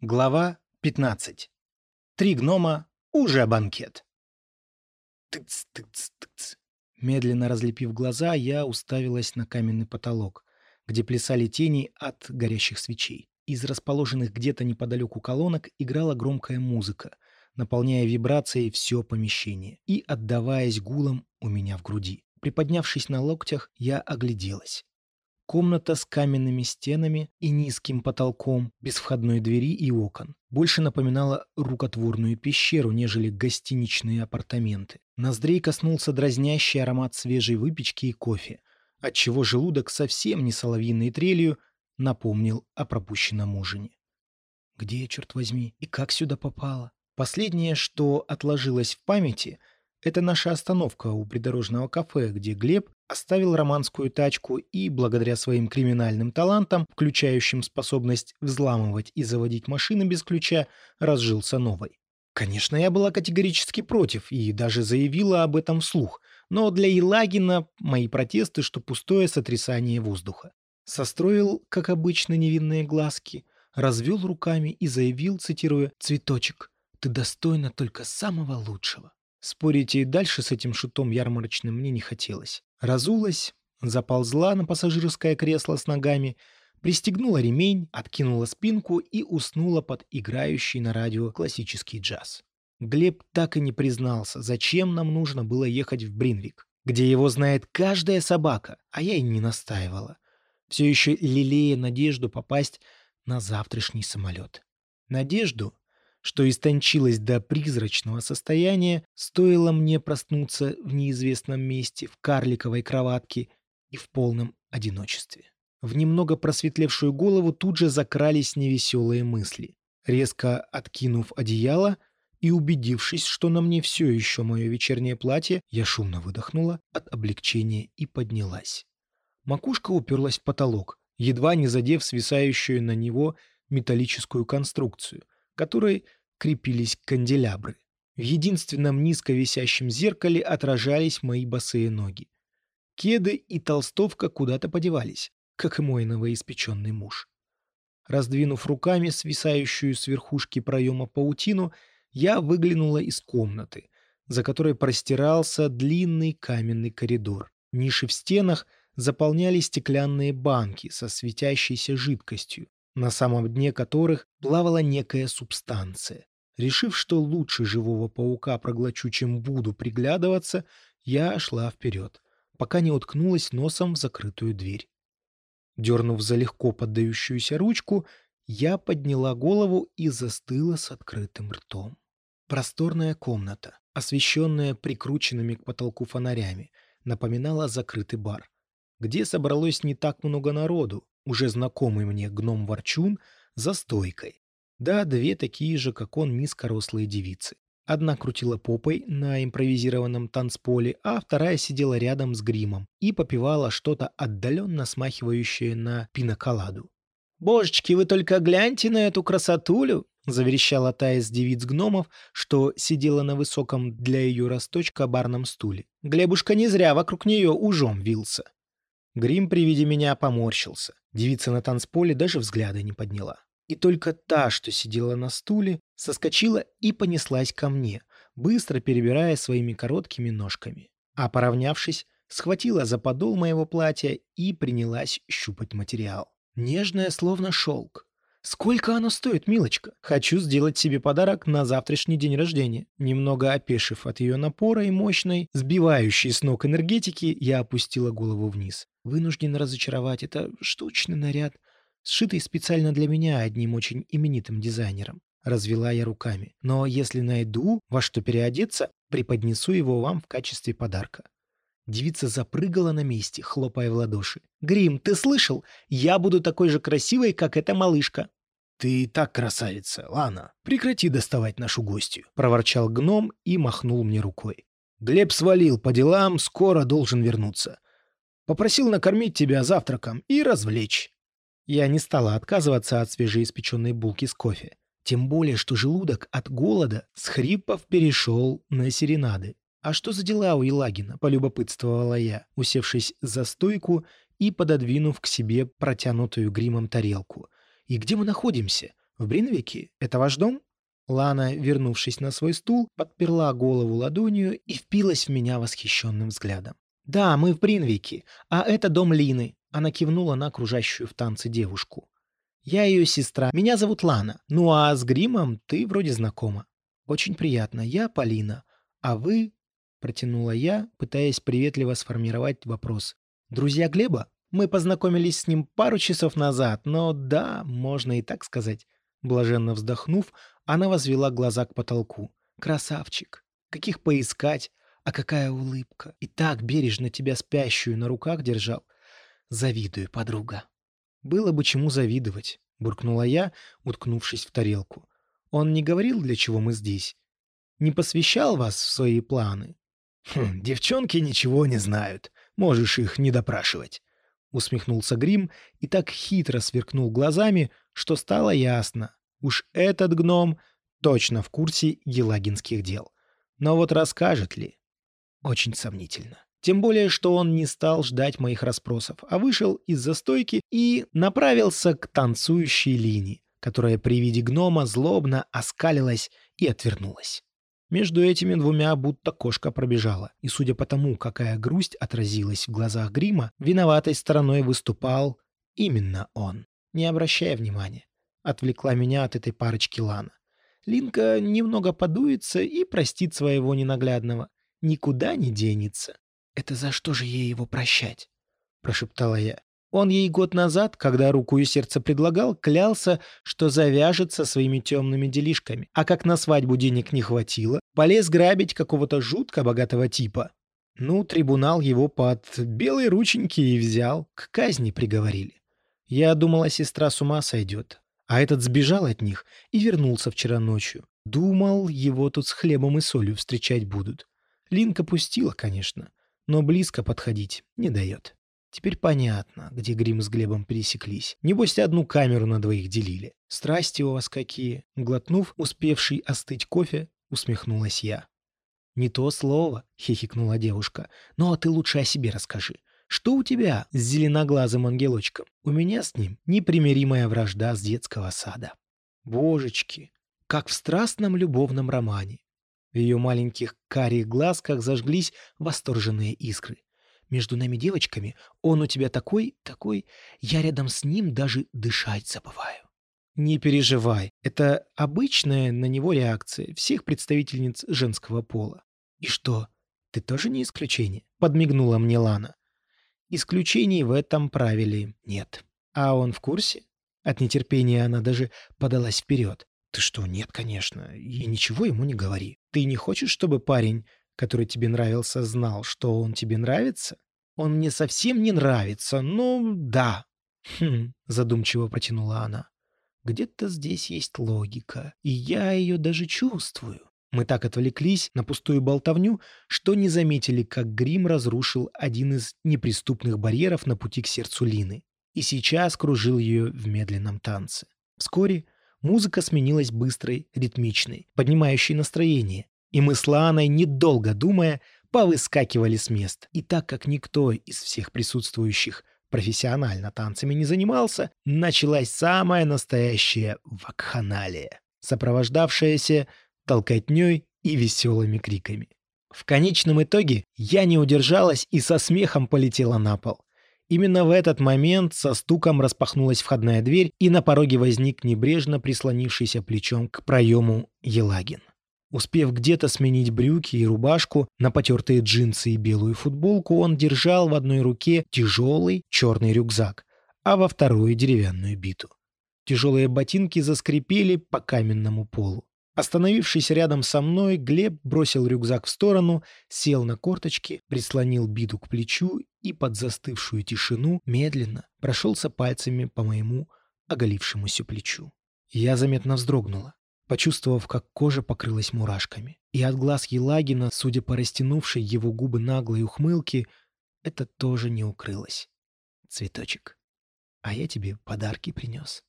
Глава 15. Три гнома, уже банкет. Тыц-тыц-тыц. Медленно разлепив глаза, я уставилась на каменный потолок, где плясали тени от горящих свечей. Из расположенных где-то неподалеку колонок играла громкая музыка, наполняя вибрацией все помещение и отдаваясь гулом у меня в груди. Приподнявшись на локтях, я огляделась. Комната с каменными стенами и низким потолком, без входной двери и окон, больше напоминала рукотворную пещеру, нежели гостиничные апартаменты. Ноздрей коснулся дразнящий аромат свежей выпечки и кофе, отчего желудок совсем не соловьиной трелью напомнил о пропущенном ужине. Где я, черт возьми, и как сюда попала? Последнее, что отложилось в памяти — это наша остановка у придорожного кафе, где Глеб оставил романскую тачку и, благодаря своим криминальным талантам, включающим способность взламывать и заводить машины без ключа, разжился новой. Конечно, я была категорически против и даже заявила об этом вслух, но для Елагина мои протесты, что пустое сотрясание воздуха. Состроил, как обычно, невинные глазки, развел руками и заявил, цитируя «Цветочек, ты достойна только самого лучшего». Спорить и дальше с этим шутом ярмарочным мне не хотелось. Разулась, заползла на пассажирское кресло с ногами, пристегнула ремень, откинула спинку и уснула под играющий на радио классический джаз. Глеб так и не признался, зачем нам нужно было ехать в Бринвик, где его знает каждая собака, а я и не настаивала. Все еще лелея надежду попасть на завтрашний самолет. Надежду, что истончилось до призрачного состояния, стоило мне проснуться в неизвестном месте, в карликовой кроватке и в полном одиночестве. В немного просветлевшую голову тут же закрались невеселые мысли. Резко откинув одеяло и убедившись, что на мне все еще мое вечернее платье, я шумно выдохнула от облегчения и поднялась. Макушка уперлась в потолок, едва не задев свисающую на него металлическую конструкцию — которой крепились канделябры. В единственном низко висящем зеркале отражались мои босые ноги. Кеды и толстовка куда-то подевались, как и мой новоиспеченный муж. Раздвинув руками свисающую с верхушки проема паутину, я выглянула из комнаты, за которой простирался длинный каменный коридор. Ниши в стенах заполняли стеклянные банки со светящейся жидкостью, на самом дне которых плавала некая субстанция. Решив, что лучше живого паука проглочу, чем буду приглядываться, я шла вперед, пока не уткнулась носом в закрытую дверь. Дернув за легко поддающуюся ручку, я подняла голову и застыла с открытым ртом. Просторная комната, освещенная прикрученными к потолку фонарями, напоминала закрытый бар, где собралось не так много народу, уже знакомый мне гном-ворчун, за стойкой. Да, две такие же, как он, низкорослые девицы. Одна крутила попой на импровизированном танцполе, а вторая сидела рядом с гримом и попивала что-то отдаленно смахивающее на пиноколаду. «Божечки, вы только гляньте на эту красотулю!» — заверещала та из девиц-гномов, что сидела на высоком для ее росточка барном стуле. Глебушка не зря вокруг нее ужом вился. Грим при виде меня поморщился. Девица на танцполе даже взгляда не подняла. И только та, что сидела на стуле, соскочила и понеслась ко мне, быстро перебирая своими короткими ножками. А поравнявшись, схватила за подол моего платья и принялась щупать материал. Нежное, словно шелк. «Сколько оно стоит, милочка? Хочу сделать себе подарок на завтрашний день рождения». Немного опешив от ее напора и мощной, сбивающей с ног энергетики, я опустила голову вниз. Вынужден разочаровать. Это штучный наряд, сшитый специально для меня одним очень именитым дизайнером. Развела я руками. Но если найду во что переодеться, преподнесу его вам в качестве подарка. Девица запрыгала на месте, хлопая в ладоши. «Грим, ты слышал? Я буду такой же красивой, как эта малышка!» «Ты и так красавица, Лана. Прекрати доставать нашу гостью», — проворчал гном и махнул мне рукой. «Глеб свалил по делам, скоро должен вернуться. Попросил накормить тебя завтраком и развлечь». Я не стала отказываться от свежеиспеченной булки с кофе. Тем более, что желудок от голода с хрипов перешел на серенады. «А что за дела у Елагина?» — полюбопытствовала я, усевшись за стойку и пододвинув к себе протянутую гримом тарелку. «И где мы находимся? В Бринвике? Это ваш дом?» Лана, вернувшись на свой стул, подперла голову ладонью и впилась в меня восхищенным взглядом. «Да, мы в Бринвике, а это дом Лины», — она кивнула на окружающую в танце девушку. «Я ее сестра, меня зовут Лана, ну а с Гримом ты вроде знакома». «Очень приятно, я Полина, а вы...» — протянула я, пытаясь приветливо сформировать вопрос. «Друзья Глеба? Мы познакомились с ним пару часов назад, но да, можно и так сказать». Блаженно вздохнув, она возвела глаза к потолку. «Красавчик! Каких поискать? А какая улыбка! И так бережно тебя спящую на руках держал. Завидую, подруга». «Было бы чему завидовать», — буркнула я, уткнувшись в тарелку. «Он не говорил, для чего мы здесь? Не посвящал вас в свои планы?» «Хм, девчонки ничего не знают. Можешь их не допрашивать». Усмехнулся Грим и так хитро сверкнул глазами, что стало ясно. Уж этот гном точно в курсе елагинских дел. Но вот расскажет ли? Очень сомнительно. Тем более, что он не стал ждать моих расспросов, а вышел из-за стойки и направился к танцующей линии, которая при виде гнома злобно оскалилась и отвернулась. Между этими двумя будто кошка пробежала, и судя по тому, какая грусть отразилась в глазах грима, виноватой стороной выступал именно он. Не обращая внимания, отвлекла меня от этой парочки Лана. Линка немного подуется и простит своего ненаглядного. Никуда не денется. «Это за что же ей его прощать?» — прошептала я. Он ей год назад, когда руку и сердце предлагал, клялся, что завяжет со своими темными делишками. А как на свадьбу денег не хватило, полез грабить какого-то жутко богатого типа. Ну, трибунал его под белые рученьки и взял. К казни приговорили. Я думала, сестра с ума сойдет. А этот сбежал от них и вернулся вчера ночью. Думал, его тут с хлебом и солью встречать будут. Линка пустила, конечно, но близко подходить не дает. Теперь понятно, где Грим с Глебом пересеклись. Небось, одну камеру на двоих делили. Страсти у вас какие. Глотнув успевший остыть кофе, усмехнулась я. «Не то слово», — хихикнула девушка. «Ну а ты лучше о себе расскажи. Что у тебя с зеленоглазым ангелочком? У меня с ним непримиримая вражда с детского сада». Божечки, как в страстном любовном романе. В ее маленьких карих глазках зажглись восторженные искры. Между нами девочками он у тебя такой, такой, я рядом с ним даже дышать забываю. Не переживай, это обычная на него реакция всех представительниц женского пола. И что, ты тоже не исключение? Подмигнула мне Лана. Исключений в этом правиле нет. А он в курсе? От нетерпения она даже подалась вперед. Ты что, нет, конечно, и ничего ему не говори. Ты не хочешь, чтобы парень который тебе нравился, знал, что он тебе нравится? Он мне совсем не нравится, но да. Хм, задумчиво протянула она. Где-то здесь есть логика, и я ее даже чувствую. Мы так отвлеклись на пустую болтовню, что не заметили, как Грим разрушил один из неприступных барьеров на пути к сердцу Лины и сейчас кружил ее в медленном танце. Вскоре музыка сменилась быстрой, ритмичной, поднимающей настроение, и мы с Ланой, недолго думая, повыскакивали с мест. И так как никто из всех присутствующих профессионально танцами не занимался, началась самая настоящая вакханалия, сопровождавшаяся толкотней и веселыми криками. В конечном итоге я не удержалась и со смехом полетела на пол. Именно в этот момент со стуком распахнулась входная дверь, и на пороге возник небрежно прислонившийся плечом к проему Елагин. Успев где-то сменить брюки и рубашку на потертые джинсы и белую футболку, он держал в одной руке тяжелый черный рюкзак, а во вторую деревянную биту. Тяжелые ботинки заскрипели по каменному полу. Остановившись рядом со мной, Глеб бросил рюкзак в сторону, сел на корточки, прислонил биту к плечу и под застывшую тишину медленно прошелся пальцами по моему оголившемуся плечу. Я заметно вздрогнула почувствовав, как кожа покрылась мурашками. И от глаз Елагина, судя по растянувшей его губы наглой ухмылки, это тоже не укрылось. «Цветочек, а я тебе подарки принес».